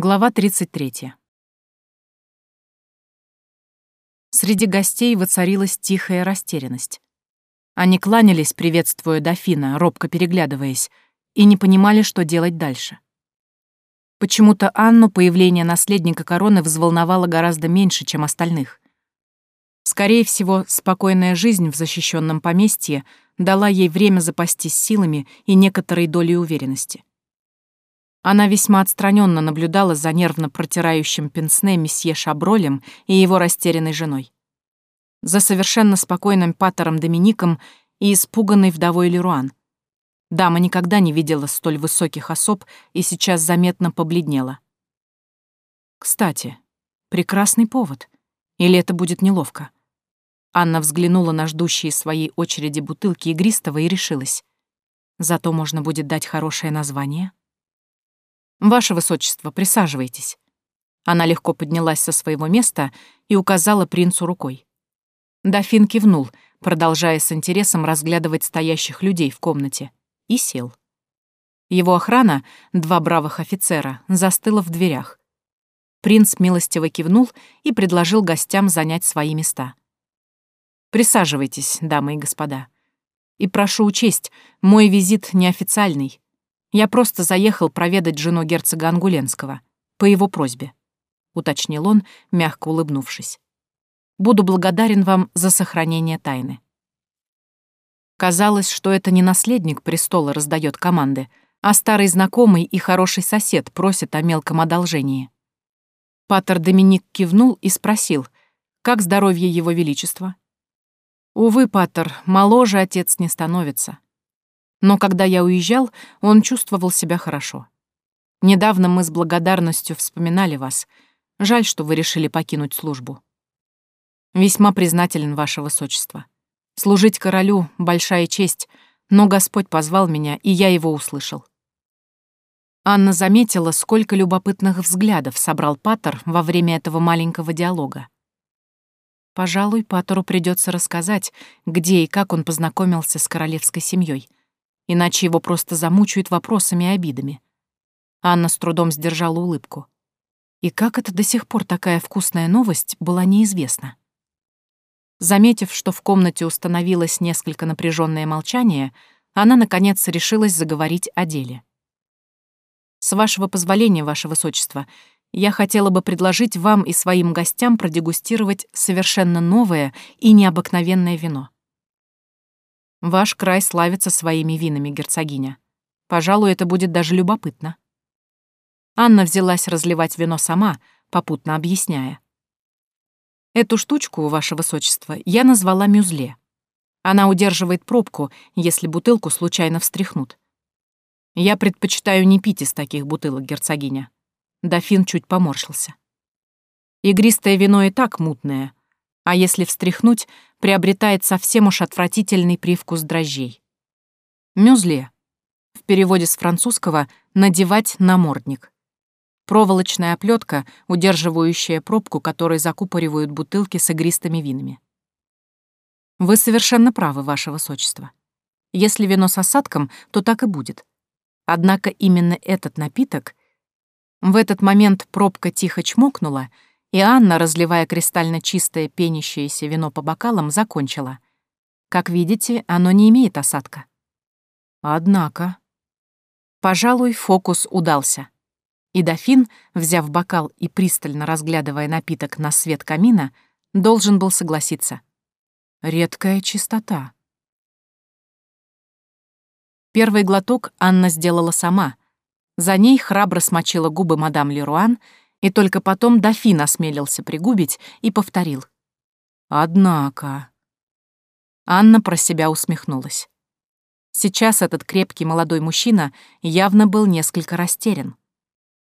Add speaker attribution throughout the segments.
Speaker 1: Глава 33. Среди гостей воцарилась тихая растерянность. Они кланялись, приветствуя дофина, робко переглядываясь, и не понимали, что делать дальше. Почему-то Анну появление наследника короны взволновало гораздо меньше, чем остальных. Скорее всего, спокойная жизнь в защищенном поместье дала ей время запастись силами и некоторой долей уверенности. Она весьма отстраненно наблюдала за нервно протирающим пенсне месье Шабролем и его растерянной женой. За совершенно спокойным патером Домиником и испуганной вдовой Леруан. Дама никогда не видела столь высоких особ и сейчас заметно побледнела. Кстати, прекрасный повод. Или это будет неловко? Анна взглянула на ждущие своей очереди бутылки игристого и решилась. Зато можно будет дать хорошее название. «Ваше высочество, присаживайтесь». Она легко поднялась со своего места и указала принцу рукой. Дофин кивнул, продолжая с интересом разглядывать стоящих людей в комнате, и сел. Его охрана, два бравых офицера, застыла в дверях. Принц милостиво кивнул и предложил гостям занять свои места. «Присаживайтесь, дамы и господа. И прошу учесть, мой визит неофициальный. Я просто заехал проведать жену герцога Ангуленского. По его просьбе», — уточнил он, мягко улыбнувшись. «Буду благодарен вам за сохранение тайны». Казалось, что это не наследник престола раздает команды, а старый знакомый и хороший сосед просит о мелком одолжении. Патер Доминик кивнул и спросил, как здоровье его величества. «Увы, Патер, моложе отец не становится. Но когда я уезжал, он чувствовал себя хорошо. Недавно мы с благодарностью вспоминали вас. Жаль, что вы решили покинуть службу. Весьма признателен, ваше высочество. Служить королю — большая честь, но Господь позвал меня, и я его услышал. Анна заметила, сколько любопытных взглядов собрал Паттер во время этого маленького диалога. Пожалуй, Паттеру придется рассказать, где и как он познакомился с королевской семьей, иначе его просто замучают вопросами и обидами. Анна с трудом сдержала улыбку. И как это до сих пор такая вкусная новость была неизвестна. Заметив, что в комнате установилось несколько напряженное молчание, она, наконец, решилась заговорить о деле. «С вашего позволения, ваше высочество, я хотела бы предложить вам и своим гостям продегустировать совершенно новое и необыкновенное вино. Ваш край славится своими винами, герцогиня. Пожалуй, это будет даже любопытно. Анна взялась разливать вино сама, попутно объясняя. Эту штучку, ваше высочество, я назвала мюзле. Она удерживает пробку, если бутылку случайно встряхнут. Я предпочитаю не пить из таких бутылок, герцогиня. Дофин чуть поморщился. Игристое вино и так мутное, а если встряхнуть, приобретает совсем уж отвратительный привкус дрожжей. Мюзле. В переводе с французского «надевать намордник». Проволочная оплетка, удерживающая пробку, которой закупоривают бутылки с игристыми винами. Вы совершенно правы, ваше высочество. Если вино с осадком, то так и будет. Однако именно этот напиток... В этот момент пробка тихо чмокнула — и Анна, разливая кристально чистое пенящееся вино по бокалам, закончила. Как видите, оно не имеет осадка. Однако... Пожалуй, фокус удался. И дофин, взяв бокал и пристально разглядывая напиток на свет камина, должен был согласиться. Редкая чистота. Первый глоток Анна сделала сама. За ней храбро смочила губы мадам Леруан — и только потом дофин осмелился пригубить и повторил. «Однако...» Анна про себя усмехнулась. Сейчас этот крепкий молодой мужчина явно был несколько растерян.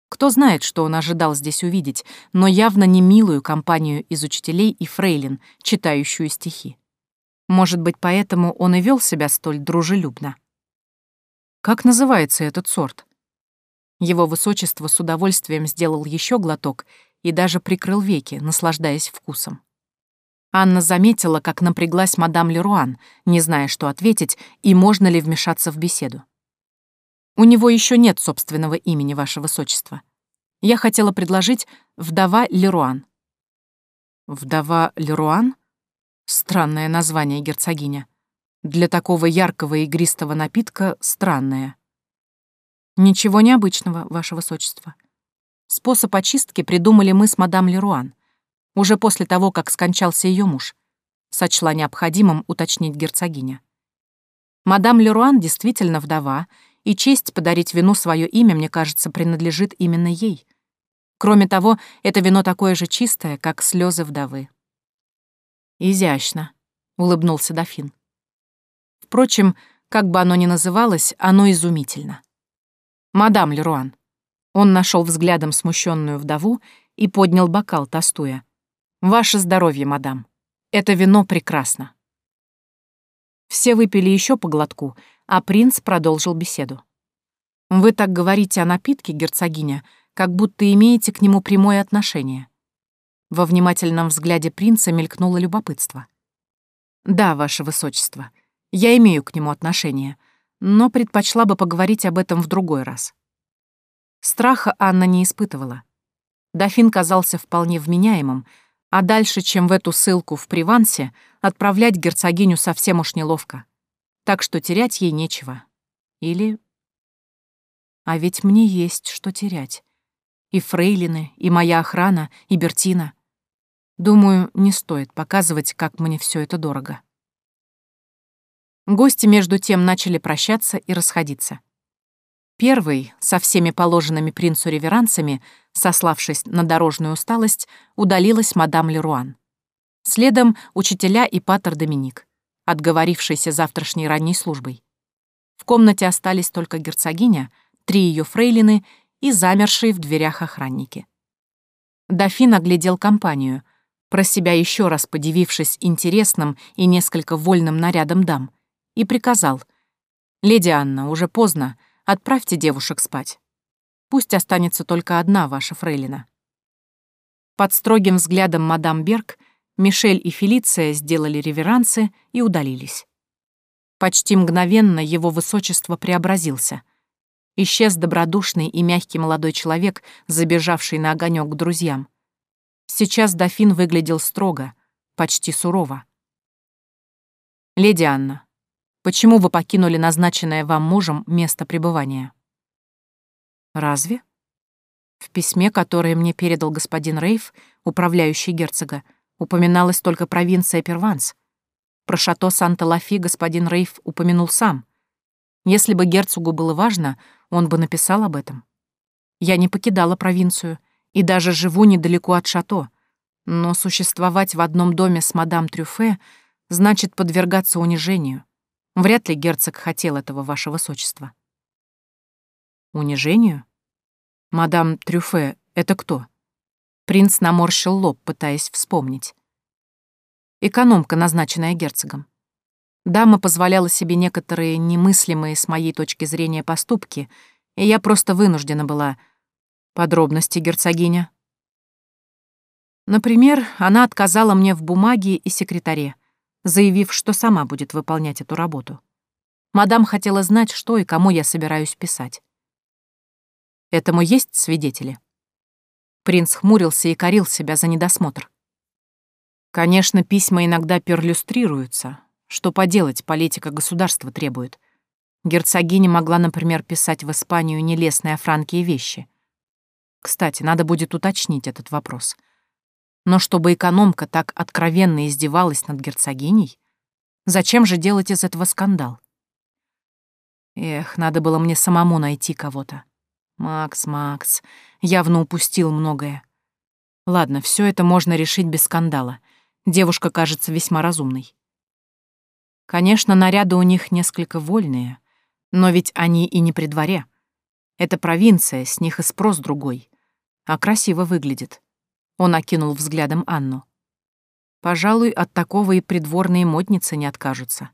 Speaker 1: Кто знает, что он ожидал здесь увидеть, но явно не милую компанию из учителей и фрейлин, читающую стихи. Может быть, поэтому он и вел себя столь дружелюбно. Как называется этот сорт? Его высочество с удовольствием сделал еще глоток и даже прикрыл веки, наслаждаясь вкусом. Анна заметила, как напряглась мадам Леруан, не зная, что ответить и можно ли вмешаться в беседу. «У него еще нет собственного имени, ваше высочество. Я хотела предложить «Вдова Леруан». «Вдова Леруан»? Странное название, герцогиня. Для такого яркого игристого напитка странное. Ничего необычного, ваше высочество. Способ очистки придумали мы с мадам Леруан, уже после того, как скончался ее муж, сочла необходимым уточнить герцогиня. Мадам Леруан действительно вдова, и честь подарить вину свое имя, мне кажется, принадлежит именно ей. Кроме того, это вино такое же чистое, как слезы вдовы. «Изящно», — улыбнулся дофин. Впрочем, как бы оно ни называлось, оно изумительно. «Мадам Леруан». Он нашел взглядом смущенную вдову и поднял бокал, тостуя. «Ваше здоровье, мадам. Это вино прекрасно». Все выпили еще по глотку, а принц продолжил беседу. «Вы так говорите о напитке, герцогиня, как будто имеете к нему прямое отношение». Во внимательном взгляде принца мелькнуло любопытство. «Да, ваше высочество, я имею к нему отношение, но предпочла бы поговорить об этом в другой раз». Страха Анна не испытывала. Дофин казался вполне вменяемым, а дальше, чем в эту ссылку в Привансе, отправлять герцогиню совсем уж неловко. Так что терять ей нечего. Или... А ведь мне есть что терять. И фрейлины, и моя охрана, и Бертина. Думаю, не стоит показывать, как мне все это дорого. Гости между тем начали прощаться и расходиться. Первый, со всеми положенными принцу реверансами, сославшись на дорожную усталость, удалилась мадам Леруан. Следом учителя и патер Доминик, отговорившийся завтрашней ранней службой. В комнате остались только герцогиня, три ее фрейлины и замершие в дверях охранники. Дофин оглядел компанию, про себя еще раз подивившись интересным и несколько вольным нарядом дам, и приказал. «Леди Анна, уже поздно, Отправьте девушек спать. Пусть останется только одна ваша фрейлина». Под строгим взглядом мадам Берг Мишель и Фелиция сделали реверансы и удалились. Почти мгновенно его высочество преобразился. Исчез добродушный и мягкий молодой человек, забежавший на огонек к друзьям. Сейчас дофин выглядел строго, почти сурово. «Леди Анна, Почему вы покинули назначенное вам мужем место пребывания? Разве? В письме, которое мне передал господин Рейф, управляющий герцога, упоминалась только провинция Перванс. Про шато Санта-Лафи господин Рейф упомянул сам. Если бы герцогу было важно, он бы написал об этом. Я не покидала провинцию и даже живу недалеко от шато, но существовать в одном доме с мадам Трюфе значит подвергаться унижению. Вряд ли герцог хотел этого, ваше высочество. Унижению? Мадам Трюфе, это кто? Принц наморщил лоб, пытаясь вспомнить. Экономка, назначенная герцогом. Дама позволяла себе некоторые немыслимые с моей точки зрения поступки, и я просто вынуждена была... Подробности, герцогиня. Например, она отказала мне в бумаге и секретаре, заявив, что сама будет выполнять эту работу. Мадам хотела знать, что и кому я собираюсь писать. Этому есть свидетели? Принц хмурился и корил себя за недосмотр. Конечно, письма иногда перлюстрируются. Что поделать, политика государства требует. Герцогиня могла, например, писать в Испанию нелестные о Франке вещи. Кстати, надо будет уточнить этот вопрос — но чтобы экономка так откровенно издевалась над герцогиней? Зачем же делать из этого скандал? Эх, надо было мне самому найти кого-то. Макс, Макс, явно упустил многое. Ладно, все это можно решить без скандала. Девушка кажется весьма разумной. Конечно, наряды у них несколько вольные, но ведь они и не при дворе. Это провинция, с них и спрос другой. А красиво выглядит. Он окинул взглядом Анну. Пожалуй, от такого и придворные модницы не откажутся.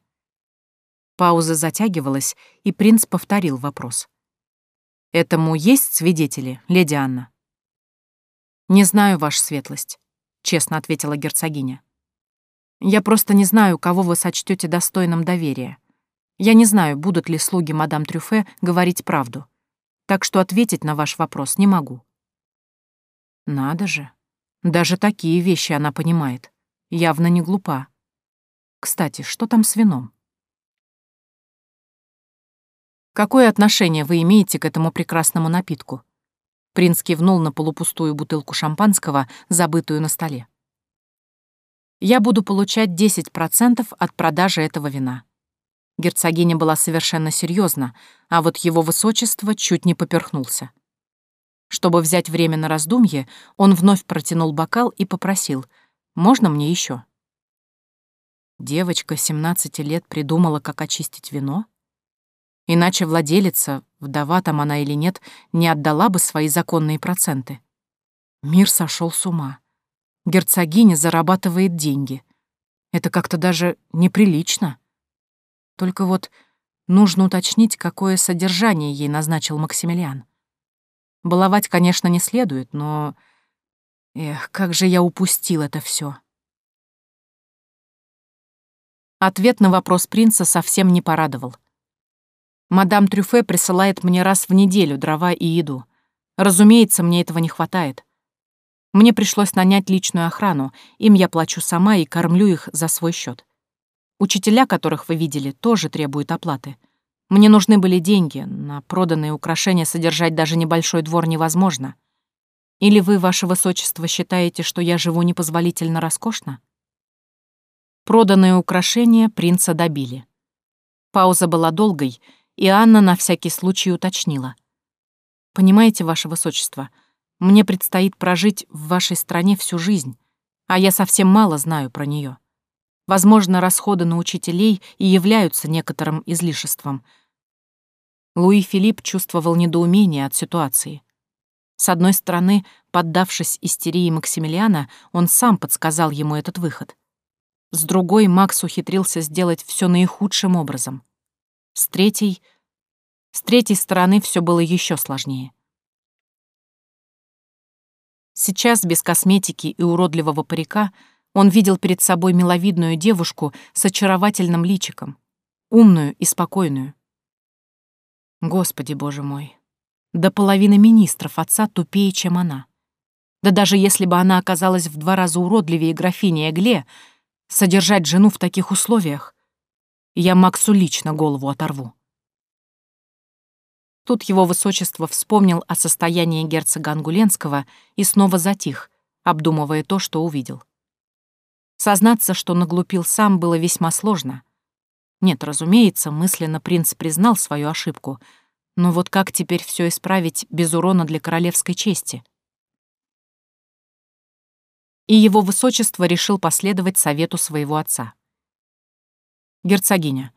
Speaker 1: Пауза затягивалась, и принц повторил вопрос. «Этому есть свидетели, леди Анна?» «Не знаю, ваша светлость», — честно ответила герцогиня. «Я просто не знаю, кого вы сочтете достойным доверия. Я не знаю, будут ли слуги мадам Трюфе говорить правду. Так что ответить на ваш вопрос не могу». Надо же. Даже такие вещи она понимает. Явно не глупа. Кстати, что там с вином? Какое отношение вы имеете к этому прекрасному напитку? Принц кивнул на полупустую бутылку шампанского, забытую на столе. Я буду получать 10% от продажи этого вина. Герцогиня была совершенно серьезна, а вот его высочество чуть не поперхнулся. Чтобы взять время на раздумье, он вновь протянул бокал и попросил «Можно мне еще? Девочка 17 лет придумала, как очистить вино? Иначе владелица, вдова там она или нет, не отдала бы свои законные проценты. Мир сошел с ума. Герцогиня зарабатывает деньги. Это как-то даже неприлично. Только вот нужно уточнить, какое содержание ей назначил Максимилиан. Баловать, конечно, не следует, но... Эх, как же я упустил это все. Ответ на вопрос принца совсем не порадовал. Мадам Трюфе присылает мне раз в неделю дрова и еду. Разумеется, мне этого не хватает. Мне пришлось нанять личную охрану, им я плачу сама и кормлю их за свой счет. Учителя, которых вы видели, тоже требуют оплаты. Мне нужны были деньги, на проданные украшения содержать даже небольшой двор невозможно. Или вы, ваше высочество, считаете, что я живу непозволительно роскошно? Проданные украшения принца добили. Пауза была долгой, и Анна на всякий случай уточнила. «Понимаете, ваше высочество, мне предстоит прожить в вашей стране всю жизнь, а я совсем мало знаю про нее. Возможно, расходы на учителей и являются некоторым излишеством. Луи Филипп чувствовал недоумение от ситуации. С одной стороны, поддавшись истерии Максимилиана, он сам подсказал ему этот выход. С другой, Макс ухитрился сделать все наихудшим образом. С третьей... С третьей стороны все было еще сложнее. Сейчас, без косметики и уродливого парика, он видел перед собой миловидную девушку с очаровательным личиком, умную и спокойную. Господи, боже мой, до половины министров отца тупее, чем она. Да даже если бы она оказалась в два раза уродливее графини Эгле, содержать жену в таких условиях, я Максу лично голову оторву. Тут его высочество вспомнил о состоянии герцога Ангуленского и снова затих, обдумывая то, что увидел. Сознаться, что наглупил сам, было весьма сложно. Нет, разумеется, мысленно принц признал свою ошибку, но вот как теперь все исправить без урона для королевской чести? И его высочество решил последовать совету своего отца. «Герцогиня,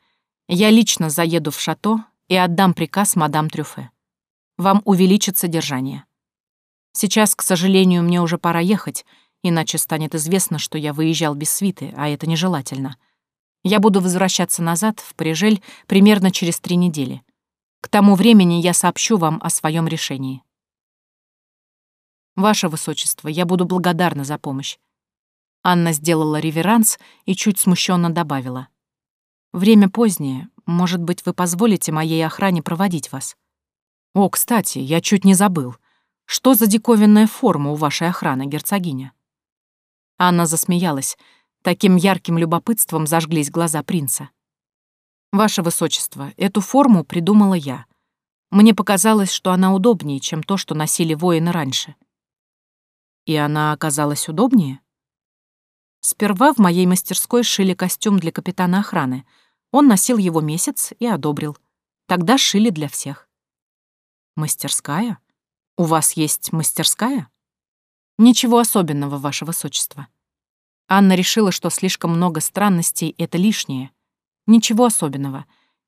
Speaker 1: я лично заеду в шато и отдам приказ мадам Трюфе. Вам увеличат содержание. Сейчас, к сожалению, мне уже пора ехать, иначе станет известно, что я выезжал без свиты, а это нежелательно. Я буду возвращаться назад, в Парижель, примерно через три недели. К тому времени я сообщу вам о своем решении. Ваше Высочество, я буду благодарна за помощь. Анна сделала реверанс и чуть смущенно добавила. Время позднее. Может быть, вы позволите моей охране проводить вас? О, кстати, я чуть не забыл. Что за диковинная форма у вашей охраны, герцогиня? Анна засмеялась. Таким ярким любопытством зажглись глаза принца. «Ваше Высочество, эту форму придумала я. Мне показалось, что она удобнее, чем то, что носили воины раньше». «И она оказалась удобнее?» Сперва в моей мастерской шили костюм для капитана охраны. Он носил его месяц и одобрил. Тогда шили для всех. «Мастерская? У вас есть мастерская?» Ничего особенного, ваше высочество. Анна решила, что слишком много странностей — это лишнее. Ничего особенного.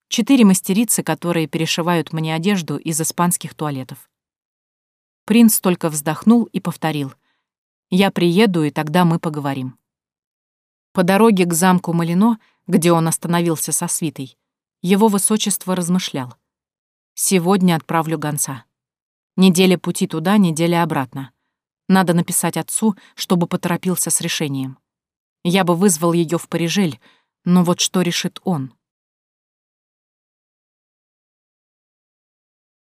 Speaker 1: Четыре мастерицы, которые перешивают мне одежду из испанских туалетов. Принц только вздохнул и повторил. «Я приеду, и тогда мы поговорим». По дороге к замку Малино, где он остановился со свитой, его высочество размышлял. «Сегодня отправлю гонца. Неделя пути туда, неделя обратно. Надо написать отцу, чтобы поторопился с решением. Я бы вызвал ее в Парижель, но вот что решит он?